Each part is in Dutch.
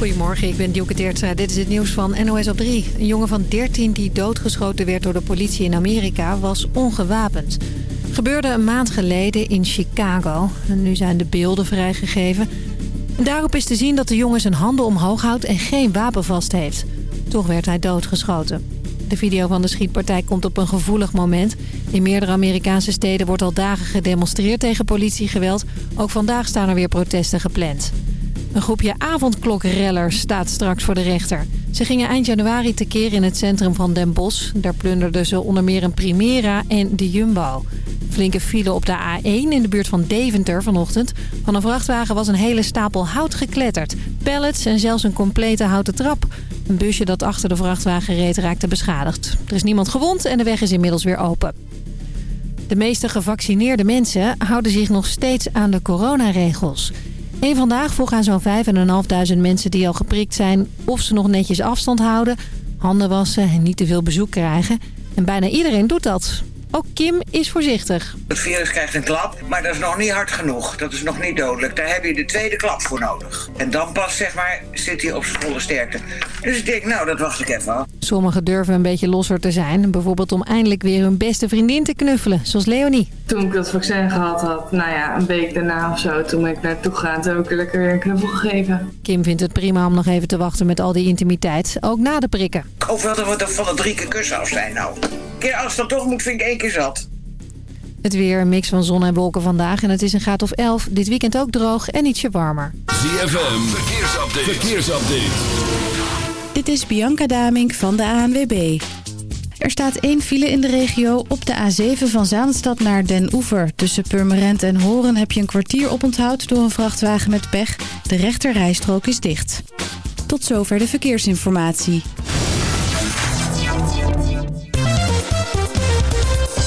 Goedemorgen, ik ben Dielke Teertstra. Dit is het nieuws van NOS op 3. Een jongen van 13 die doodgeschoten werd door de politie in Amerika was ongewapend. Gebeurde een maand geleden in Chicago. Nu zijn de beelden vrijgegeven. Daarop is te zien dat de jongen zijn handen omhoog houdt en geen wapen vast heeft. Toch werd hij doodgeschoten. De video van de schietpartij komt op een gevoelig moment. In meerdere Amerikaanse steden wordt al dagen gedemonstreerd tegen politiegeweld. Ook vandaag staan er weer protesten gepland. Een groepje avondklokrellers staat straks voor de rechter. Ze gingen eind januari tekeer in het centrum van Den Bosch. Daar plunderden ze onder meer een Primera en de Jumbo. Flinke file op de A1 in de buurt van Deventer vanochtend. Van een vrachtwagen was een hele stapel hout gekletterd. Pallets en zelfs een complete houten trap. Een busje dat achter de vrachtwagen reed raakte beschadigd. Er is niemand gewond en de weg is inmiddels weer open. De meeste gevaccineerde mensen houden zich nog steeds aan de coronaregels. Eén vandaag vroeg aan zo'n 5.500 mensen die al geprikt zijn... of ze nog netjes afstand houden, handen wassen en niet te veel bezoek krijgen. En bijna iedereen doet dat. Ook Kim is voorzichtig. Het virus krijgt een klap, maar dat is nog niet hard genoeg. Dat is nog niet dodelijk. Daar heb je de tweede klap voor nodig. En dan pas, zeg maar, zit hij op zijn volle sterkte. Dus ik denk, nou, dat wacht ik even af. Sommigen durven een beetje losser te zijn. Bijvoorbeeld om eindelijk weer hun beste vriendin te knuffelen, zoals Leonie. Toen ik dat vaccin gehad had, nou ja, een week daarna of zo, toen ben ik naartoe gegaan, toen heb ik lekker weer een knuffel gegeven. Kim vindt het prima om nog even te wachten met al die intimiteit, ook na de prikken. Ik hoop wel dat we er van de drie keer kussen af zijn nou. Keer als het dan toch moet, vind ik één keer zat. Het weer, een mix van zon en wolken vandaag en het is een graad of 11. Dit weekend ook droog en ietsje warmer. ZFM, verkeersupdate. verkeersupdate. Dit is Bianca Damink van de ANWB. Er staat één file in de regio op de A7 van Zaanstad naar Den Oever. Tussen Purmerend en Horen heb je een kwartier oponthoud door een vrachtwagen met pech. De rechter rijstrook is dicht. Tot zover de verkeersinformatie.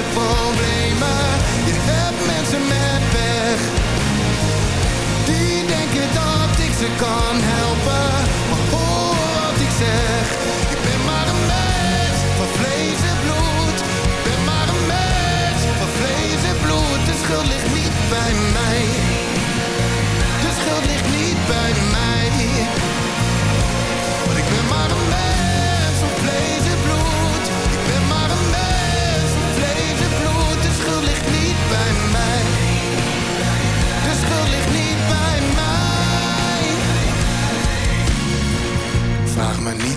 echte problemen. Je hebt mensen met pech. Die denken dat ik ze kan helpen. Maar hoor wat ik zeg.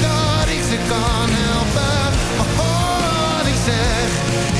Dat ik ze kan helpen. Wat ik zeg.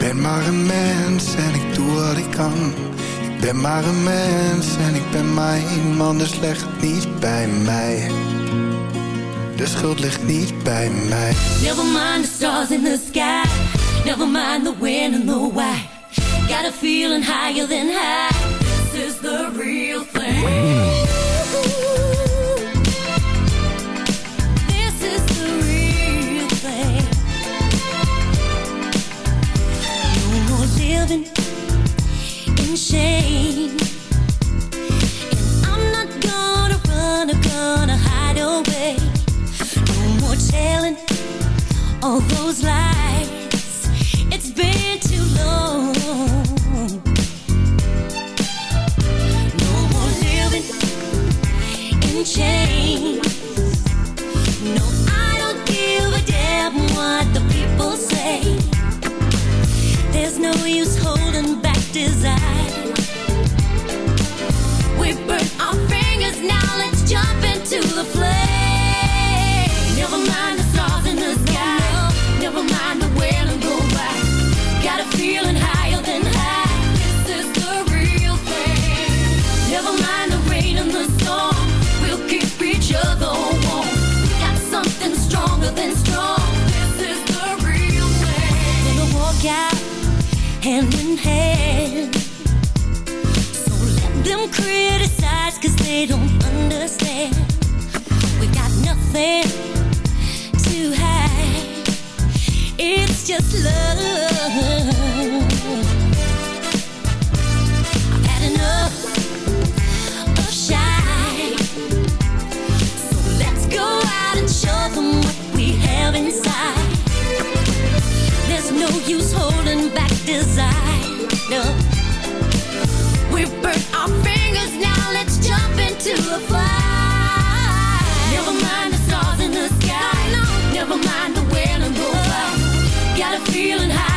Ben maar een mens en ik doe wat ik kan. Ik ben maar een mens en ik ben maar iemand, dus leg het niet bij mij. De schuld ligt niet bij mij. Never mind the stars in the sky. Never mind the when and the why. Got a feeling higher than high. This is the real thing. Shame. And I'm not gonna run or gonna hide away. No more telling all those lies. It's been too long. No more living in chains. Hand in hand. So let them they don't understand. We got nothing to hide. It's just love. use holding back desire. No. We burnt our fingers, now let's jump into a fire. Never mind the stars in the sky. No. Never mind the where and go by. Got a feeling high.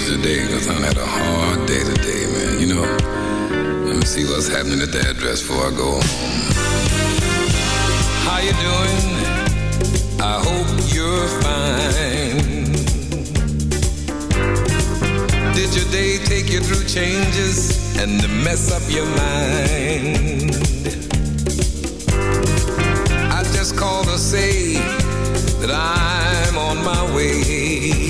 Through today, because I had a hard day today, man. You know, let me see what's happening at the address before I go home. How you doing? I hope you're fine. Did your day take you through changes and mess up your mind? I just called to say that I'm on my way.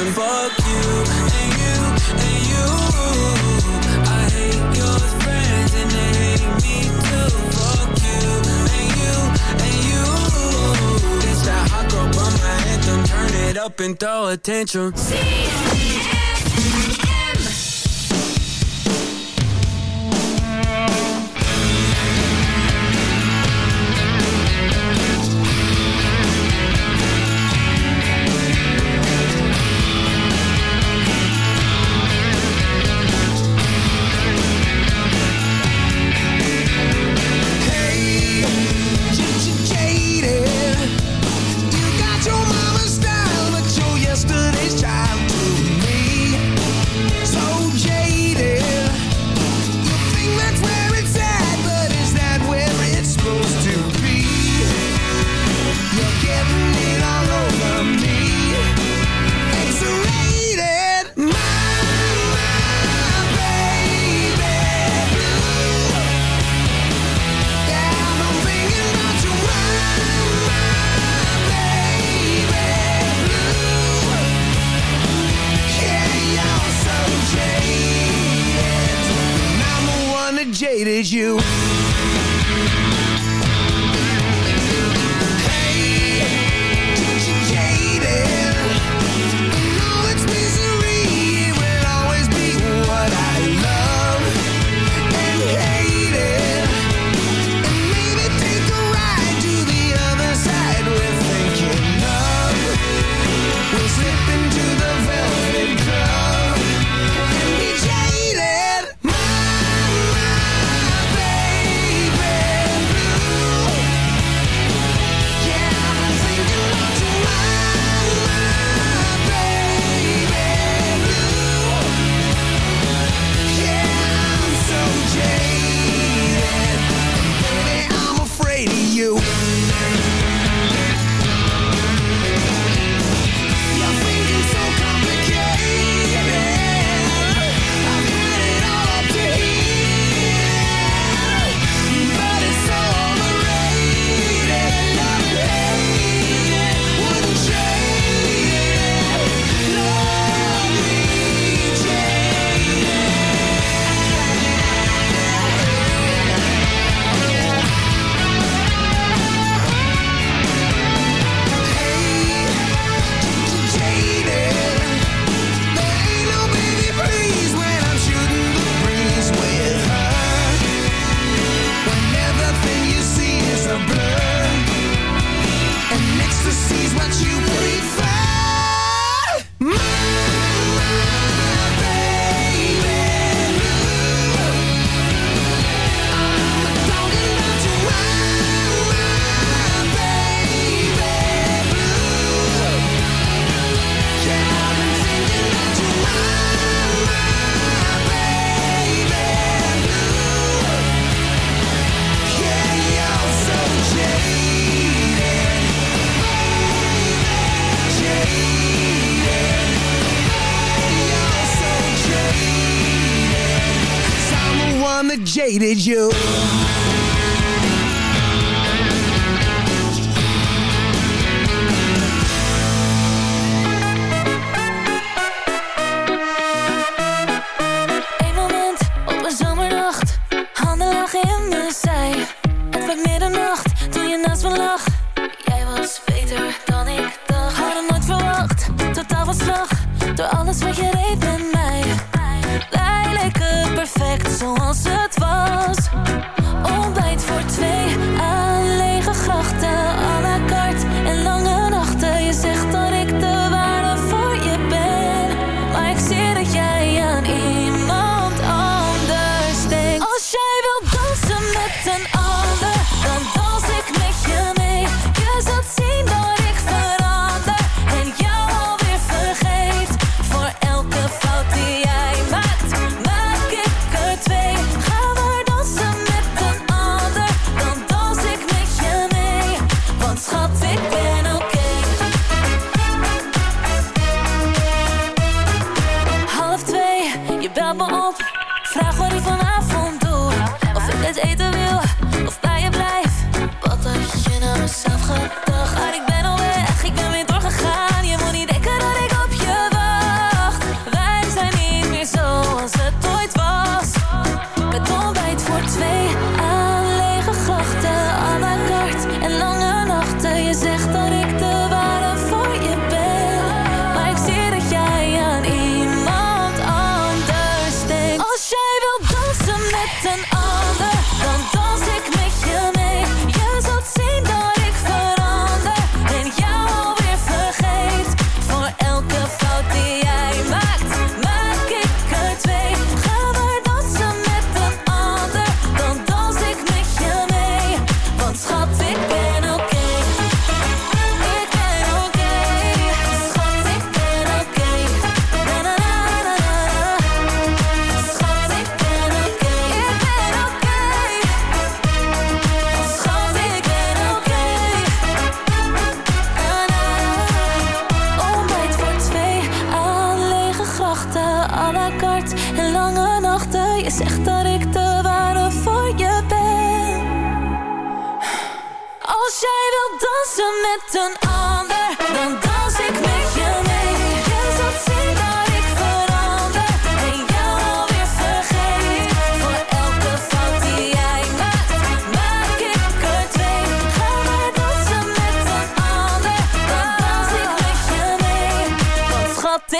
attention. Fuck you and you and you. I hate your friends and they hate me too. Fuck you and you and you. This that hot girl bummer anthem. Turn it up and throw attention. Hey,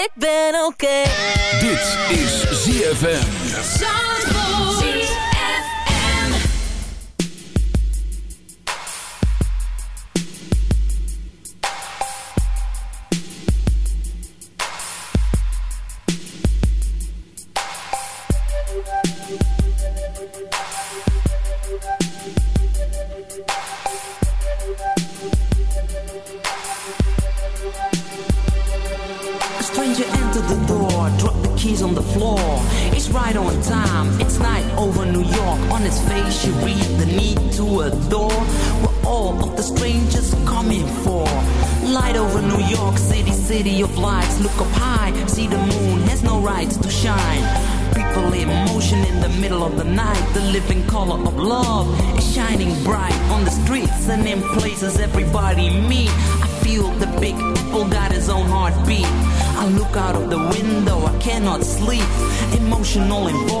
ik ben oké. Dit is ZFM. emotional involved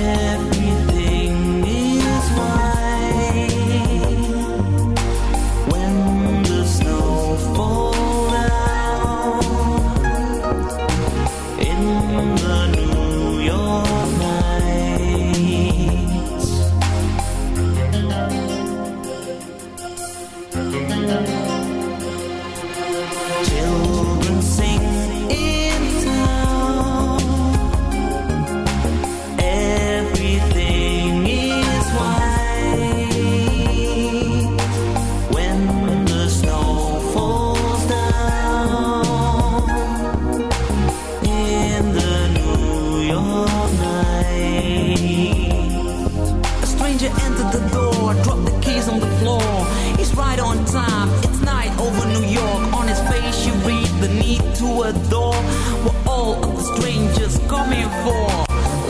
never to adore. What all of the strangers coming for?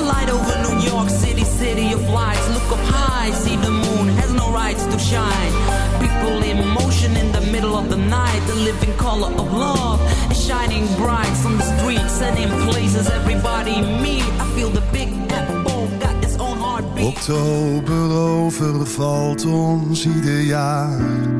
Light over New York City, city of lights. Look up high, see the moon has no rights to shine. People in motion in the middle of the night. The living color of love is shining bright on the streets and in places everybody meet. I feel the big apple got its own heartbeat. Oktober overvalt ons ieder jaar.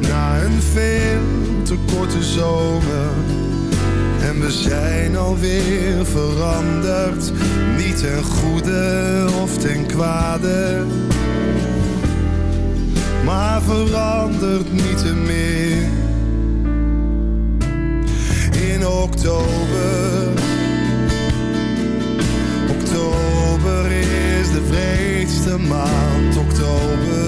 Na een veel te korte zomer. En we zijn alweer veranderd, niet ten goede of ten kwade. Maar verandert niet te meer in oktober. Oktober is de vreedste maand, oktober.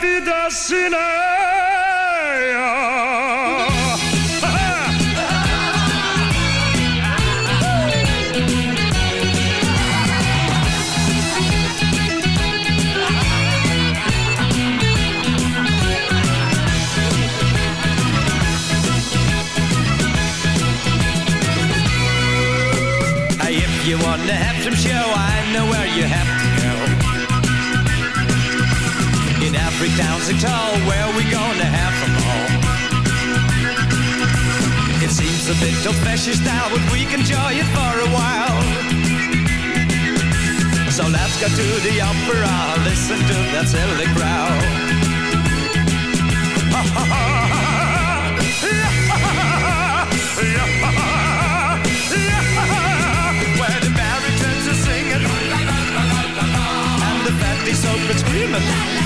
vida sineia. You wanna have some show, I know where you have to town so tall, where we gonna have them all. It seems a bit old-fashioned style, but we can enjoy it for a while. So let's go to the opera, listen to that silly are fatties open screaming